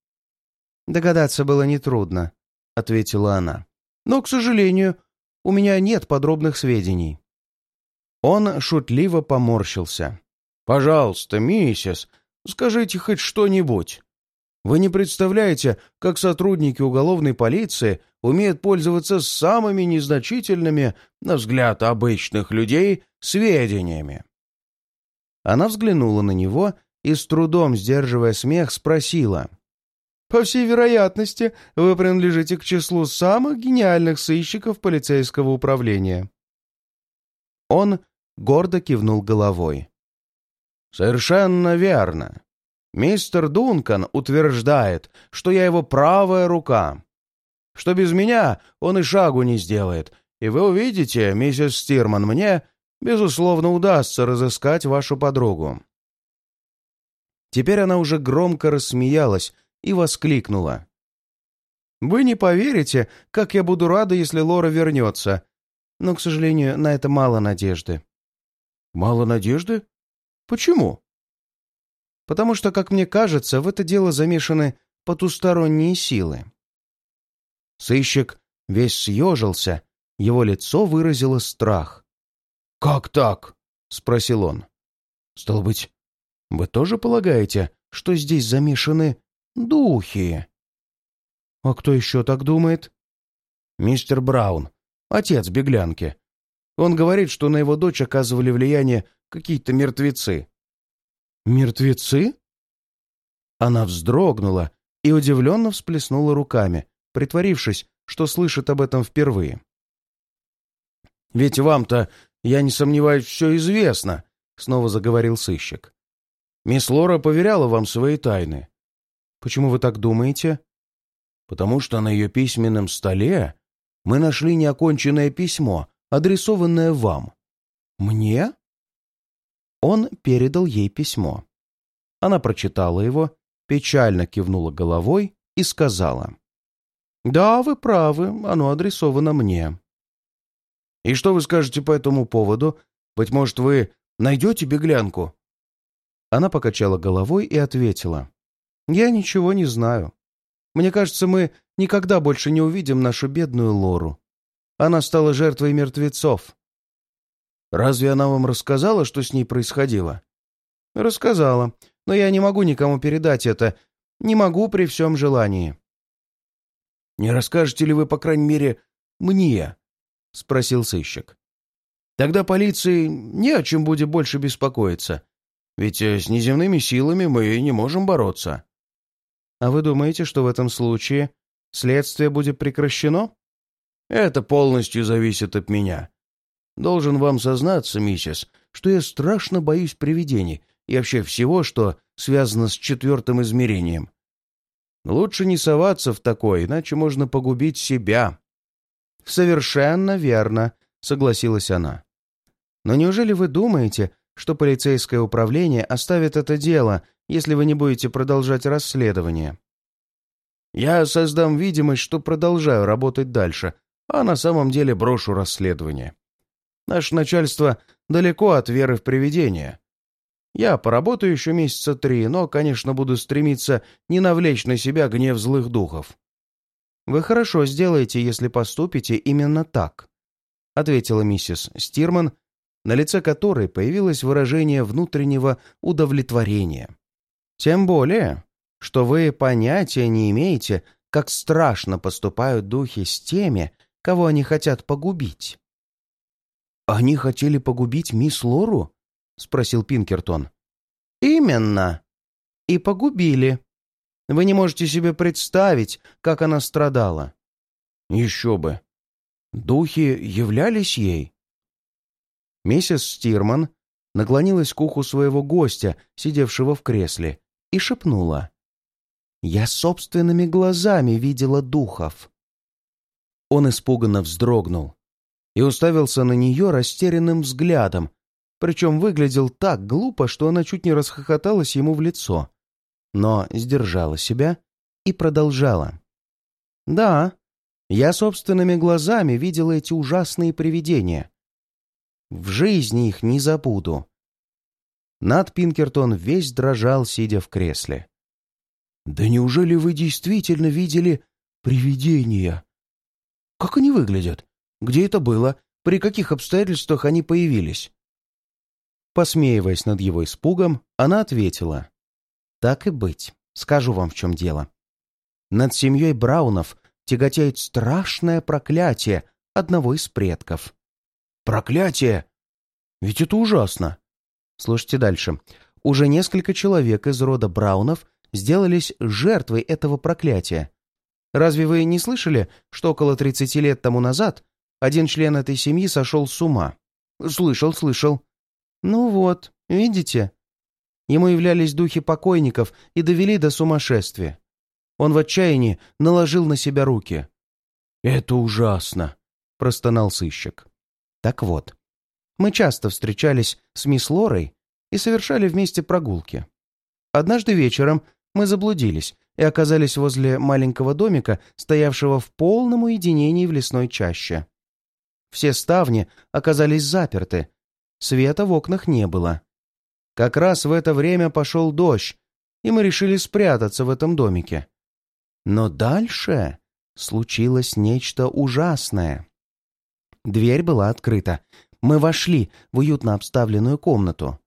«Догадаться было нетрудно», — ответила она. «Но, к сожалению, у меня нет подробных сведений». Он шутливо поморщился. «Пожалуйста, миссис, скажите хоть что-нибудь. Вы не представляете, как сотрудники уголовной полиции умеют пользоваться самыми незначительными, на взгляд обычных людей, сведениями». Она взглянула на него и, с трудом сдерживая смех, спросила. «По всей вероятности, вы принадлежите к числу самых гениальных сыщиков полицейского управления». Он гордо кивнул головой. «Совершенно верно. Мистер Дункан утверждает, что я его правая рука, что без меня он и шагу не сделает, и вы увидите, миссис Стирман, мне, безусловно, удастся разыскать вашу подругу». Теперь она уже громко рассмеялась и воскликнула. «Вы не поверите, как я буду рада, если Лора вернется, но, к сожалению, на это мало надежды. Мало надежды? Почему? Потому что, как мне кажется, в это дело замешаны потусторонние силы. Сыщик весь съежился, его лицо выразило страх. «Как так?» — спросил он. «Стало быть, вы тоже полагаете, что здесь замешаны духи?» «А кто еще так думает?» «Мистер Браун, отец беглянки. Он говорит, что на его дочь оказывали влияние какие-то мертвецы. «Мертвецы?» Она вздрогнула и удивленно всплеснула руками, притворившись, что слышит об этом впервые. «Ведь вам-то, я не сомневаюсь, все известно», — снова заговорил сыщик. «Мисс Лора поверяла вам свои тайны». «Почему вы так думаете?» «Потому что на ее письменном столе мы нашли неоконченное письмо, адресованное вам. Мне? Он передал ей письмо. Она прочитала его, печально кивнула головой и сказала. «Да, вы правы, оно адресовано мне». «И что вы скажете по этому поводу? Быть может, вы найдете беглянку?» Она покачала головой и ответила. «Я ничего не знаю. Мне кажется, мы никогда больше не увидим нашу бедную Лору. Она стала жертвой мертвецов. Разве она вам рассказала, что с ней происходило? «Рассказала, но я не могу никому передать это. Не могу при всем желании». «Не расскажете ли вы, по крайней мере, мне?» — спросил сыщик. «Тогда полиции не о чем будет больше беспокоиться. Ведь э, с неземными силами мы не можем бороться». «А вы думаете, что в этом случае следствие будет прекращено?» «Это полностью зависит от меня. Должен вам сознаться, миссис, что я страшно боюсь привидений и вообще всего, что связано с четвертым измерением. Лучше не соваться в такое, иначе можно погубить себя». «Совершенно верно», — согласилась она. «Но неужели вы думаете, что полицейское управление оставит это дело, если вы не будете продолжать расследование?» «Я создам видимость, что продолжаю работать дальше, а на самом деле брошу расследование. Наше начальство далеко от веры в привидения. Я поработаю еще месяца три, но, конечно, буду стремиться не навлечь на себя гнев злых духов. «Вы хорошо сделаете, если поступите именно так», — ответила миссис Стирман, на лице которой появилось выражение внутреннего удовлетворения. «Тем более, что вы понятия не имеете, как страшно поступают духи с теми, кого они хотят погубить». «Они хотели погубить мисс Лору?» — спросил Пинкертон. «Именно. И погубили. Вы не можете себе представить, как она страдала». «Еще бы. Духи являлись ей?» Миссис Стирман наклонилась к уху своего гостя, сидевшего в кресле, и шепнула. «Я собственными глазами видела духов». Он испуганно вздрогнул и уставился на нее растерянным взглядом, причем выглядел так глупо, что она чуть не расхохоталась ему в лицо, но сдержала себя и продолжала. «Да, я собственными глазами видела эти ужасные привидения. В жизни их не забуду». Над Пинкертон весь дрожал, сидя в кресле. «Да неужели вы действительно видели привидения? Как они выглядят? Где это было? При каких обстоятельствах они появились?» Посмеиваясь над его испугом, она ответила. «Так и быть. Скажу вам, в чем дело. Над семьей Браунов тяготеет страшное проклятие одного из предков». «Проклятие? Ведь это ужасно!» Слушайте дальше. Уже несколько человек из рода Браунов сделались жертвой этого проклятия. Разве вы не слышали, что около 30 лет тому назад один член этой семьи сошел с ума? Слышал, слышал. Ну вот, видите? Ему являлись духи покойников и довели до сумасшествия. Он в отчаянии наложил на себя руки. «Это ужасно!» — простонал сыщик. Так вот, мы часто встречались с мисс Лорой и совершали вместе прогулки. Однажды вечером мы заблудились и оказались возле маленького домика, стоявшего в полном уединении в лесной чаще. Все ставни оказались заперты, света в окнах не было. Как раз в это время пошел дождь, и мы решили спрятаться в этом домике. Но дальше случилось нечто ужасное. Дверь была открыта. Мы вошли в уютно обставленную комнату.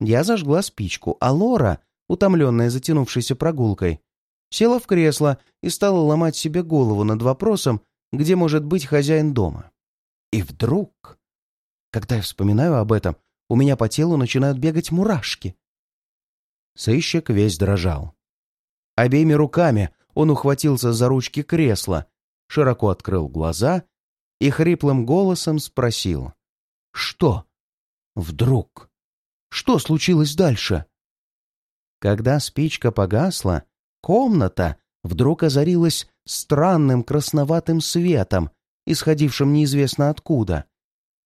Я зажгла спичку, а Лора, утомленная затянувшейся прогулкой, села в кресло и стала ломать себе голову над вопросом, где может быть хозяин дома. И вдруг, когда я вспоминаю об этом, у меня по телу начинают бегать мурашки. Сыщик весь дрожал. Обеими руками он ухватился за ручки кресла, широко открыл глаза и хриплым голосом спросил. «Что? Вдруг? Что случилось дальше?» Когда спичка погасла, комната вдруг озарилась странным красноватым светом, исходившим неизвестно откуда.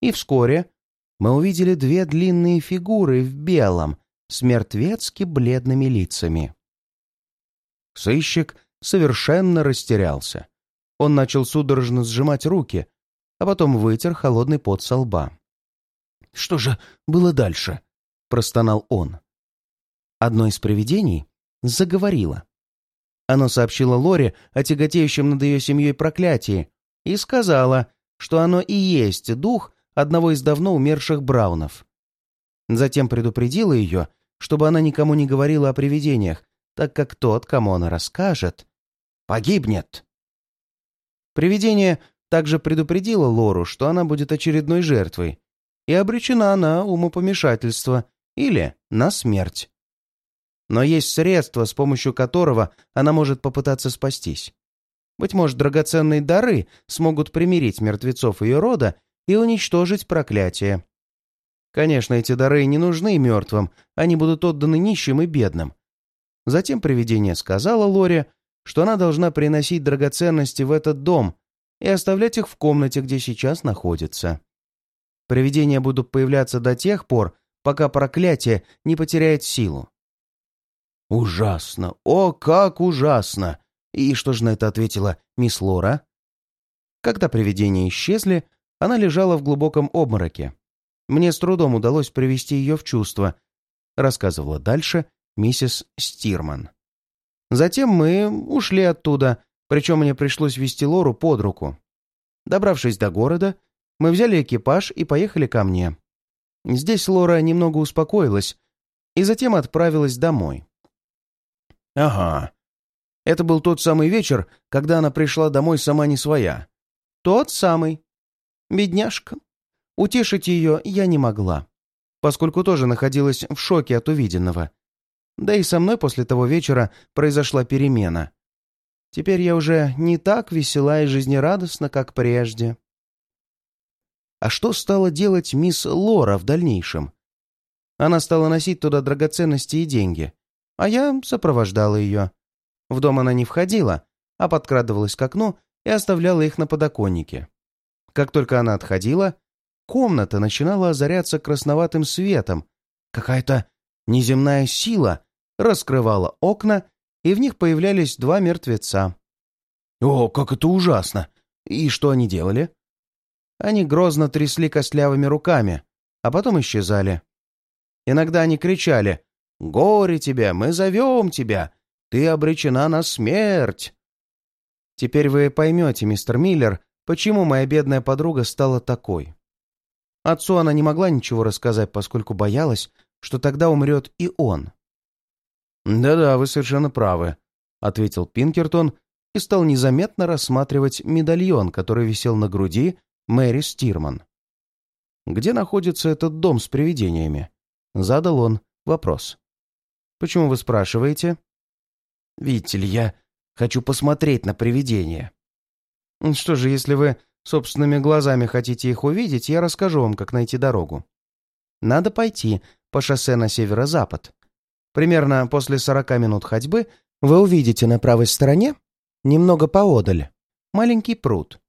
И вскоре мы увидели две длинные фигуры в белом, с мертвецки бледными лицами. Сыщик совершенно растерялся. Он начал судорожно сжимать руки, а потом вытер холодный пот со лба. «Что же было дальше?» — простонал он. Одно из привидений заговорило. Оно сообщило Лоре о тяготеющем над ее семьей проклятии и сказала, что оно и есть дух одного из давно умерших Браунов. Затем предупредила ее, чтобы она никому не говорила о привидениях, так как тот, кому она расскажет, погибнет. Привидение также предупредило Лору, что она будет очередной жертвой, и обречена на умопомешательство или на смерть. Но есть средство, с помощью которого она может попытаться спастись. Быть может, драгоценные дары смогут примирить мертвецов ее рода и уничтожить проклятие. Конечно, эти дары не нужны мертвым, они будут отданы нищим и бедным. Затем привидение сказала Лоре, что она должна приносить драгоценности в этот дом и оставлять их в комнате, где сейчас находится. Привидения будут появляться до тех пор, пока проклятие не потеряет силу. «Ужасно! О, как ужасно!» И что же на это ответила мисс Лора? Когда привидения исчезли, она лежала в глубоком обмороке. Мне с трудом удалось привести ее в чувство, рассказывала дальше миссис Стирман. Затем мы ушли оттуда, причем мне пришлось вести Лору под руку. Добравшись до города, мы взяли экипаж и поехали ко мне. Здесь Лора немного успокоилась и затем отправилась домой. «Ага. Это был тот самый вечер, когда она пришла домой сама не своя». «Тот самый. Бедняжка. Утешить ее я не могла, поскольку тоже находилась в шоке от увиденного. Да и со мной после того вечера произошла перемена. Теперь я уже не так весела и жизнерадостна, как прежде». А что стала делать мисс Лора в дальнейшем? Она стала носить туда драгоценности и деньги, а я сопровождала ее. В дом она не входила, а подкрадывалась к окну и оставляла их на подоконнике. Как только она отходила, комната начинала озаряться красноватым светом. Какая-то неземная сила раскрывала окна, и в них появлялись два мертвеца. О, как это ужасно! И что они делали? Они грозно трясли костлявыми руками, а потом исчезали. Иногда они кричали «Горе тебе, мы зовем тебя! Ты обречена на смерть!» Теперь вы поймете, мистер Миллер, почему моя бедная подруга стала такой. Отцу она не могла ничего рассказать, поскольку боялась, что тогда умрет и он. «Да-да, вы совершенно правы», — ответил Пинкертон и стал незаметно рассматривать медальон, который висел на груди Мэри Стирман. «Где находится этот дом с привидениями?» Задал он вопрос. «Почему вы спрашиваете?» «Видите ли, я хочу посмотреть на привидения». «Что же, если вы собственными глазами хотите их увидеть, я расскажу вам, как найти дорогу. Надо пойти по шоссе на северо-запад. Примерно после сорока минут ходьбы вы увидите на правой стороне, немного поодаль, маленький пруд.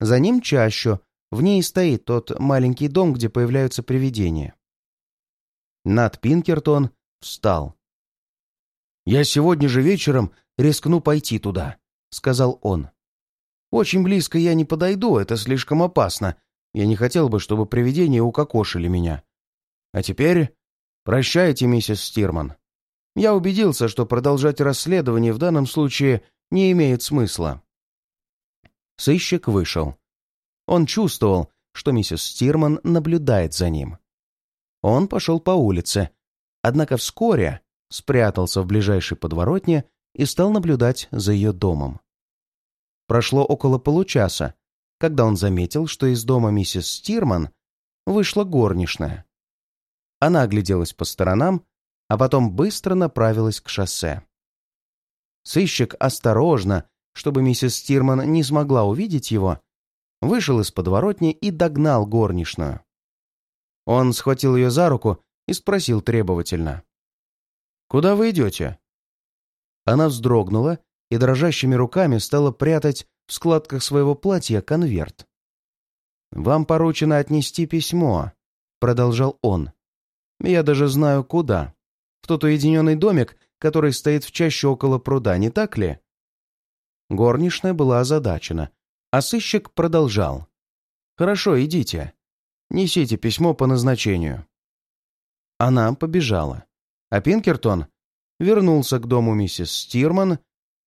За ним чащу, в ней стоит тот маленький дом, где появляются привидения. Над Пинкертон встал. «Я сегодня же вечером рискну пойти туда», — сказал он. «Очень близко я не подойду, это слишком опасно. Я не хотел бы, чтобы привидения укокошили меня. А теперь прощайте, миссис Стирман. Я убедился, что продолжать расследование в данном случае не имеет смысла. Сыщик вышел. Он чувствовал, что миссис Стирман наблюдает за ним. Он пошел по улице, однако вскоре спрятался в ближайшей подворотне и стал наблюдать за ее домом. Прошло около получаса, когда он заметил, что из дома миссис Стирман вышла горничная. Она огляделась по сторонам, а потом быстро направилась к шоссе. Сыщик осторожно чтобы миссис Стирман не смогла увидеть его, вышел из подворотни и догнал горничную. Он схватил ее за руку и спросил требовательно. «Куда вы идете?» Она вздрогнула и дрожащими руками стала прятать в складках своего платья конверт. «Вам поручено отнести письмо», — продолжал он. «Я даже знаю, куда. В тот уединенный домик, который стоит в чаще около пруда, не так ли? Горничная была озадачена, а сыщик продолжал. «Хорошо, идите. Несите письмо по назначению». Она побежала, а Пинкертон вернулся к дому миссис Стирман,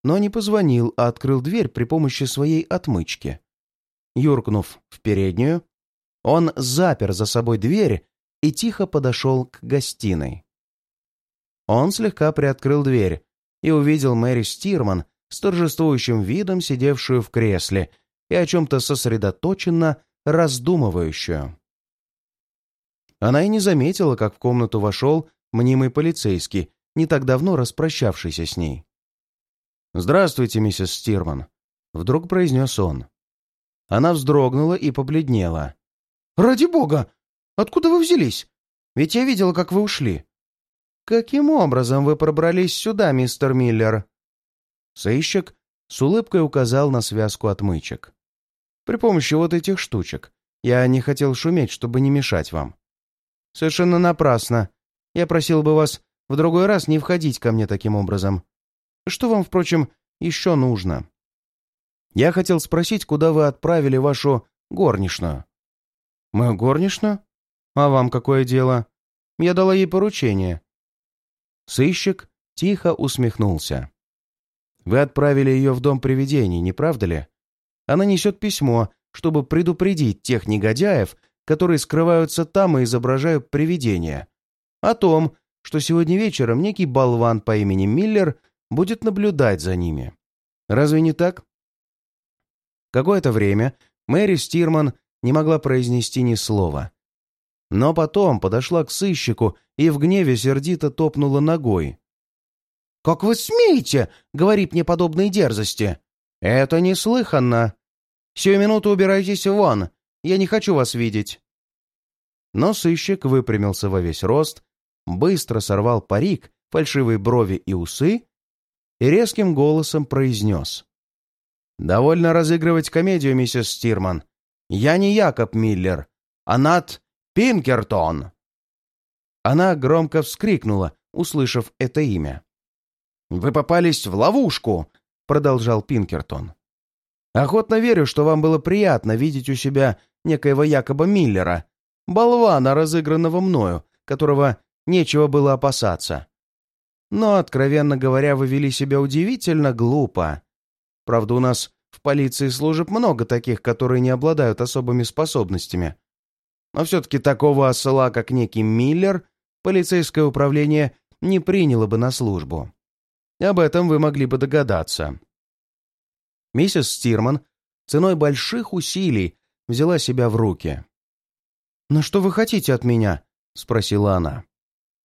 но не позвонил, а открыл дверь при помощи своей отмычки. Юркнув в переднюю, он запер за собой дверь и тихо подошел к гостиной. Он слегка приоткрыл дверь и увидел Мэри Стирман с торжествующим видом, сидевшую в кресле и о чем-то сосредоточенно раздумывающую. Она и не заметила, как в комнату вошел мнимый полицейский, не так давно распрощавшийся с ней. «Здравствуйте, миссис Стирман», — вдруг произнес он. Она вздрогнула и побледнела. «Ради бога! Откуда вы взялись? Ведь я видела, как вы ушли». «Каким образом вы пробрались сюда, мистер Миллер?» Сыщик с улыбкой указал на связку отмычек. «При помощи вот этих штучек. Я не хотел шуметь, чтобы не мешать вам». «Совершенно напрасно. Я просил бы вас в другой раз не входить ко мне таким образом. Что вам, впрочем, еще нужно?» «Я хотел спросить, куда вы отправили вашу горничную». «Мою горничную? А вам какое дело? Я дала ей поручение». Сыщик тихо усмехнулся. «Вы отправили ее в дом привидений, не правда ли? Она несет письмо, чтобы предупредить тех негодяев, которые скрываются там и изображают привидения, о том, что сегодня вечером некий болван по имени Миллер будет наблюдать за ними. Разве не так? Какое-то время Мэри Стирман не могла произнести ни слова. Но потом подошла к сыщику и в гневе сердито топнула ногой. «Как вы смеете говорить мне подобные дерзости? Это неслыханно. Сию минуту убирайтесь вон, я не хочу вас видеть». Но сыщик выпрямился во весь рост быстро сорвал парик, фальшивые брови и усы и резким голосом произнес. «Довольно разыгрывать комедию, миссис Стирман. Я не Якоб Миллер, а Нат Пинкертон!» Она громко вскрикнула, услышав это имя. «Вы попались в ловушку!» — продолжал Пинкертон. «Охотно верю, что вам было приятно видеть у себя некоего Якоба Миллера, болвана, разыгранного мною, которого нечего было опасаться. Но, откровенно говоря, вы вели себя удивительно глупо. Правда, у нас в полиции служит много таких, которые не обладают особыми способностями. Но все-таки такого осла, как некий Миллер, полицейское управление не приняло бы на службу. Об этом вы могли бы догадаться. Миссис Стирман ценой больших усилий взяла себя в руки. «Но что вы хотите от меня?» — спросила она.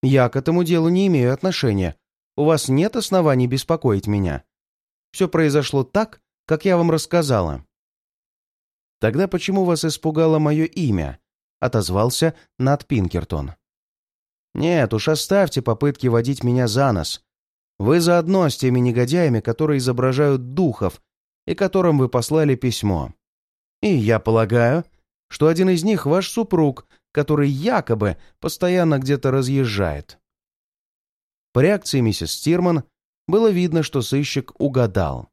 Я к этому делу не имею отношения. У вас нет оснований беспокоить меня. Все произошло так, как я вам рассказала». «Тогда почему вас испугало мое имя?» — отозвался Нат Пинкертон. «Нет уж, оставьте попытки водить меня за нос. Вы заодно с теми негодяями, которые изображают духов и которым вы послали письмо. И я полагаю, что один из них ваш супруг, который якобы постоянно где-то разъезжает. По реакции миссис Стирман было видно, что сыщик угадал.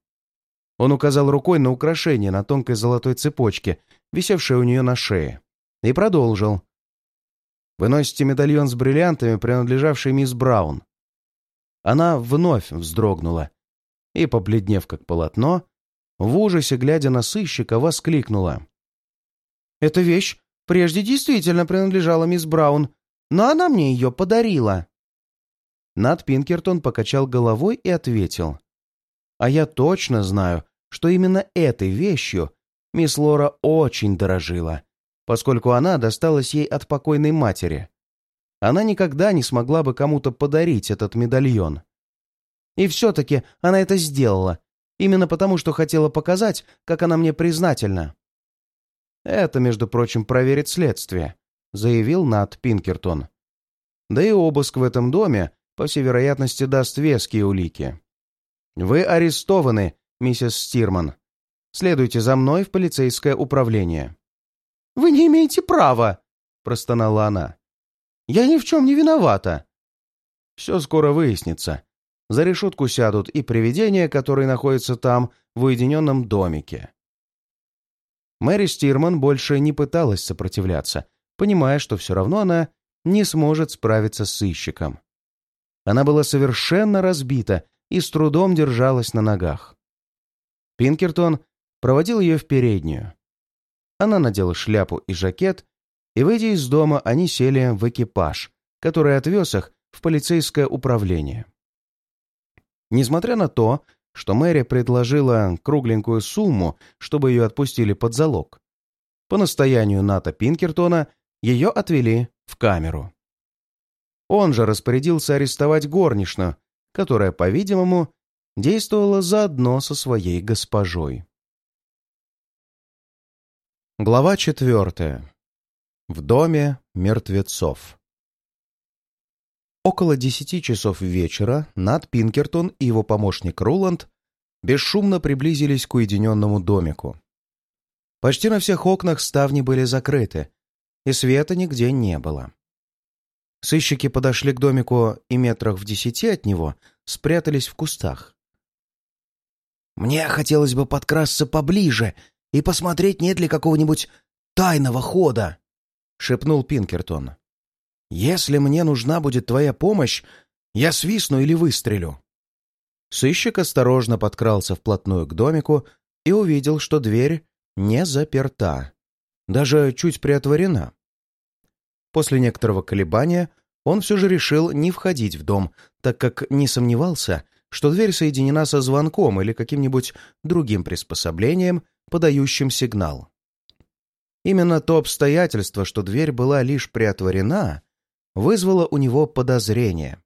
Он указал рукой на украшение на тонкой золотой цепочке, висевшее у нее на шее, и продолжил. «Вы носите медальон с бриллиантами, принадлежавший мисс Браун». Она вновь вздрогнула и, побледнев как полотно, в ужасе, глядя на сыщика, воскликнула. «Эта вещь прежде действительно принадлежала мисс Браун, но она мне ее подарила». Нат Пинкертон покачал головой и ответил. «А я точно знаю, что именно этой вещью мисс Лора очень дорожила, поскольку она досталась ей от покойной матери. Она никогда не смогла бы кому-то подарить этот медальон. И все-таки она это сделала, именно потому, что хотела показать, как она мне признательна. Это, между прочим, проверит следствие», — заявил Нат Пинкертон. «Да и обыск в этом доме, по всей вероятности, даст веские улики. Вы арестованы, миссис Стирман. Следуйте за мной в полицейское управление». «Вы не имеете права!» — простонала она. «Я ни в чем не виновата!» «Все скоро выяснится. За решетку сядут и привидения, которые находятся там, в уединенном домике. Мэри Стирман больше не пыталась сопротивляться, понимая, что все равно она не сможет справиться с сыщиком. Она была совершенно разбита и с трудом держалась на ногах. Пинкертон проводил ее в переднюю. Она надела шляпу и жакет, и, выйдя из дома, они сели в экипаж, который отвез их в полицейское управление. Несмотря на то, что Мэри предложила кругленькую сумму, чтобы ее отпустили под залог, по настоянию Ната Пинкертона ее отвели в камеру. Он же распорядился арестовать горничную, которая, по-видимому, действовала заодно со своей госпожой. Глава четвертая. В доме мертвецов. Около десяти часов вечера Нат Пинкертон и его помощник Руланд бесшумно приблизились к уединенному домику. Почти на всех окнах ставни были закрыты, и света нигде не было. Сыщики подошли к домику и метрах в десяти от него спрятались в кустах. «Мне хотелось бы подкрасться поближе и посмотреть, нет ли какого-нибудь тайного хода», — шепнул Пинкертон. «Если мне нужна будет твоя помощь, я свистну или выстрелю». Сыщик осторожно подкрался вплотную к домику и увидел, что дверь не заперта, даже чуть приотворена. После некоторого колебания он все же решил не входить в дом, так как не сомневался, что дверь соединена со звонком или каким-нибудь другим приспособлением, подающим сигнал. Именно то обстоятельство, что дверь была лишь приотворена, вызвало у него подозрение.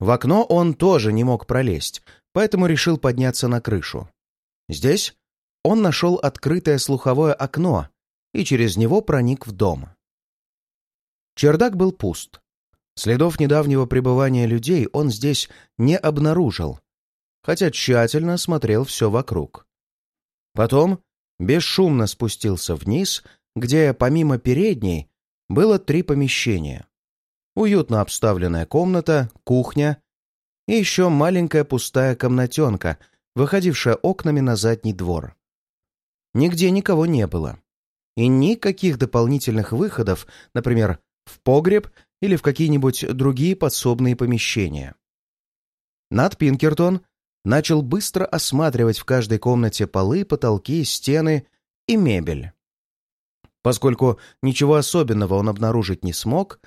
В окно он тоже не мог пролезть, поэтому решил подняться на крышу. Здесь он нашел открытое слуховое окно и через него проник в дом. Чердак был пуст. Следов недавнего пребывания людей он здесь не обнаружил, хотя тщательно осмотрел все вокруг. Потом бесшумно спустился вниз, где, помимо передней, было три помещения. Уютно обставленная комната, кухня и еще маленькая пустая комнатенка, выходившая окнами на задний двор. Нигде никого не было. И никаких дополнительных выходов, например, в погреб или в какие-нибудь другие подсобные помещения. Над Пинкертон начал быстро осматривать в каждой комнате полы, потолки, стены и мебель. Поскольку ничего особенного он обнаружить не смог,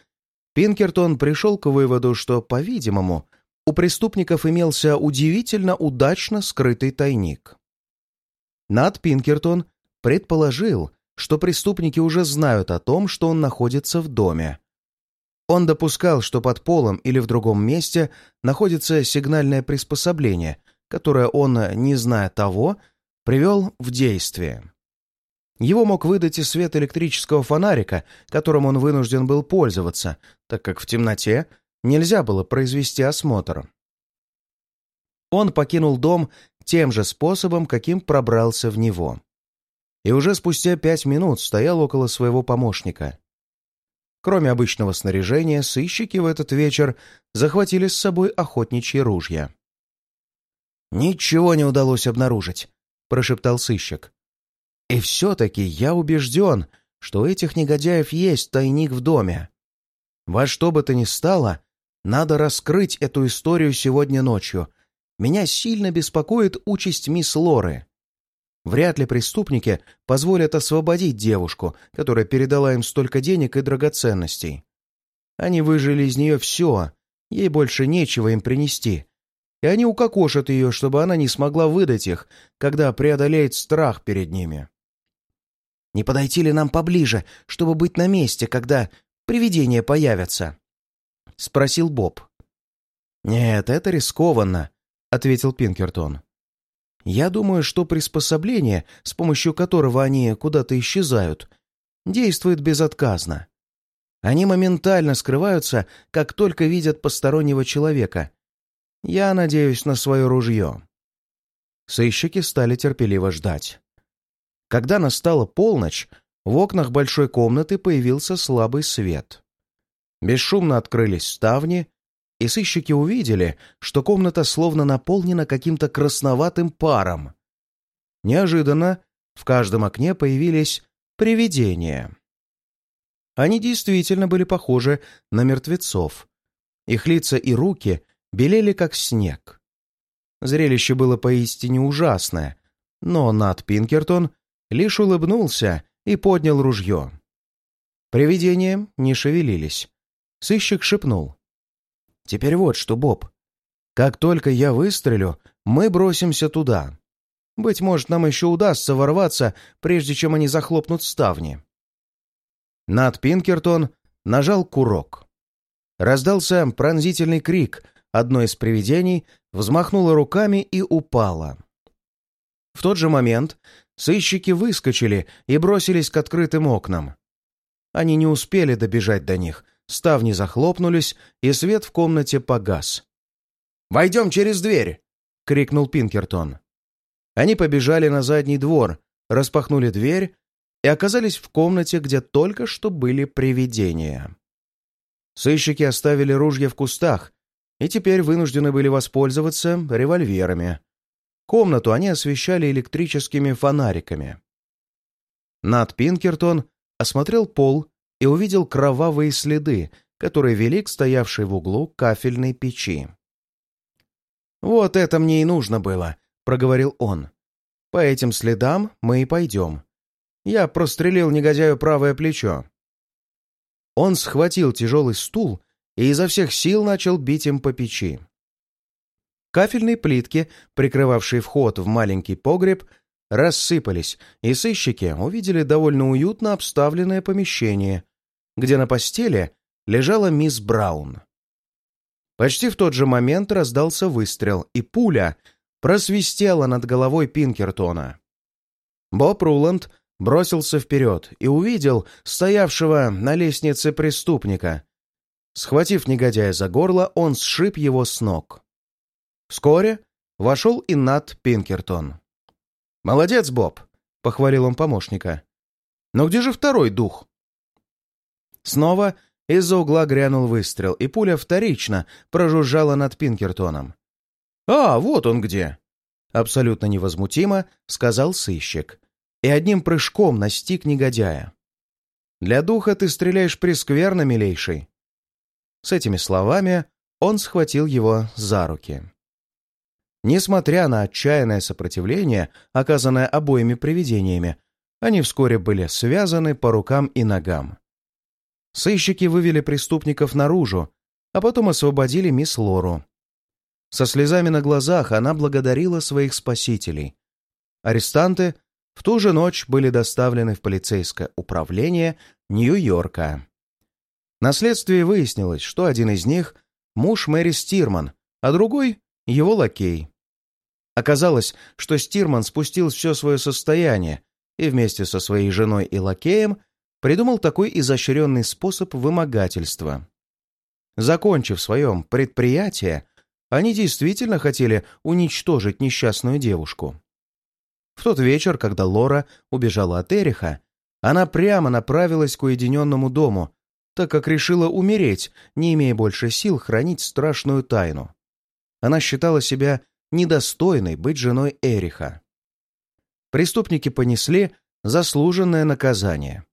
Пинкертон пришел к выводу, что, по-видимому, у преступников имелся удивительно удачно скрытый тайник. Над Пинкертон предположил, что преступники уже знают о том, что он находится в доме. Он допускал, что под полом или в другом месте находится сигнальное приспособление, которое он, не зная того, привел в действие. Его мог выдать и свет электрического фонарика, которым он вынужден был пользоваться, так как в темноте нельзя было произвести осмотр. Он покинул дом тем же способом, каким пробрался в него. И уже спустя пять минут стоял около своего помощника. Кроме обычного снаряжения, сыщики в этот вечер захватили с собой охотничьи ружья. «Ничего не удалось обнаружить», — прошептал сыщик. «И все-таки я убежден, что у этих негодяев есть тайник в доме. Во что бы то ни стало, надо раскрыть эту историю сегодня ночью. Меня сильно беспокоит участь мисс Лоры. Вряд ли преступники позволят освободить девушку, которая передала им столько денег и драгоценностей. Они выжили из нее все, ей больше нечего им принести. И они укокошат ее, чтобы она не смогла выдать их, когда преодолеет страх перед ними. «Не подойти ли нам поближе, чтобы быть на месте, когда привидения появятся?» — спросил Боб. «Нет, это рискованно», — ответил Пинкертон. Я думаю, что приспособление, с помощью которого они куда-то исчезают, действует безотказно. Они моментально скрываются, как только видят постороннего человека. Я надеюсь на свое ружье. Сыщики стали терпеливо ждать. Когда настала полночь, в окнах большой комнаты появился слабый свет. Бесшумно открылись ставни, и сыщики увидели, что комната словно наполнена каким-то красноватым паром. Неожиданно в каждом окне появились привидения. Они действительно были похожи на мертвецов. Их лица и руки белели, как снег. Зрелище было поистине ужасное, но Нат Пинкертон лишь улыбнулся и поднял ружье. Привидения не шевелились. Сыщик шепнул. Теперь вот что, Боб. Как только я выстрелю, мы бросимся туда. Быть может, нам еще удастся ворваться, прежде чем они захлопнут ставни. Над Пинкертон нажал курок. Раздался пронзительный крик. Одно из привидений взмахнуло руками и упало. В тот же момент сыщики выскочили и бросились к открытым окнам. Они не успели добежать до них, ставни захлопнулись, и свет в комнате погас. «Войдем через дверь!» — крикнул Пинкертон. Они побежали на задний двор, распахнули дверь и оказались в комнате, где только что были привидения. Сыщики оставили ружья в кустах и теперь вынуждены были воспользоваться револьверами. Комнату они освещали электрическими фонариками. Над Пинкертон осмотрел пол и увидел кровавые следы, которые вели к стоявшей в углу кафельной печи. «Вот это мне и нужно было», — проговорил он. «По этим следам мы и пойдем. Я прострелил негодяю правое плечо. Он схватил тяжелый стул и изо всех сил начал бить им по печи. Кафельные плитки, прикрывавшие вход в маленький погреб, рассыпались, и сыщики увидели довольно уютно обставленное помещение, где на постели лежала мисс Браун. Почти в тот же момент раздался выстрел, и пуля просвистела над головой Пинкертона. Боб Руланд бросился вперед и увидел стоявшего на лестнице преступника. Схватив негодяя за горло, он сшиб его с ног. Вскоре вошел и Нат Пинкертон. «Молодец, Боб!» — похвалил он помощника. «Но где же второй дух?» Снова из-за угла грянул выстрел, и пуля вторично прожужжала над Пинкертоном. «А, вот он где!» Абсолютно невозмутимо сказал сыщик и одним прыжком настиг негодяя. «Для духа ты стреляешь прескверно, милейший!» С этими словами он схватил его за руки. Несмотря на отчаянное сопротивление, оказанное обоими привидениями, они вскоре были связаны по рукам и ногам. Сыщики вывели преступников наружу, а потом освободили мисс Лору. Со слезами на глазах она благодарила своих спасителей. Арестанты в ту же ночь были доставлены в полицейское управление Нью-Йорка. На следствии выяснилось, что один из них — муж Мэри Стирман, а другой — его лакей. Оказалось, что Стирман спустил все свое состояние и вместе со своей женой и лакеем придумал такой изощренный способ вымогательства. Закончив свое предприятие, они действительно хотели уничтожить несчастную девушку. В тот вечер, когда Лора убежала от Эриха, она прямо направилась к уединенному дому, так как решила умереть, не имея больше сил хранить страшную тайну. Она считала себя недостойной быть женой Эриха. Преступники понесли заслуженное наказание.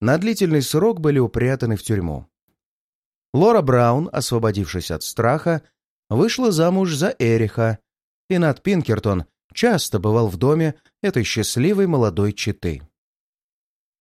На длительный срок были упрятаны в тюрьму. Лора Браун, освободившись от страха, вышла замуж за Эриха, и Над Пинкертон часто бывал в доме этой счастливой молодой четы.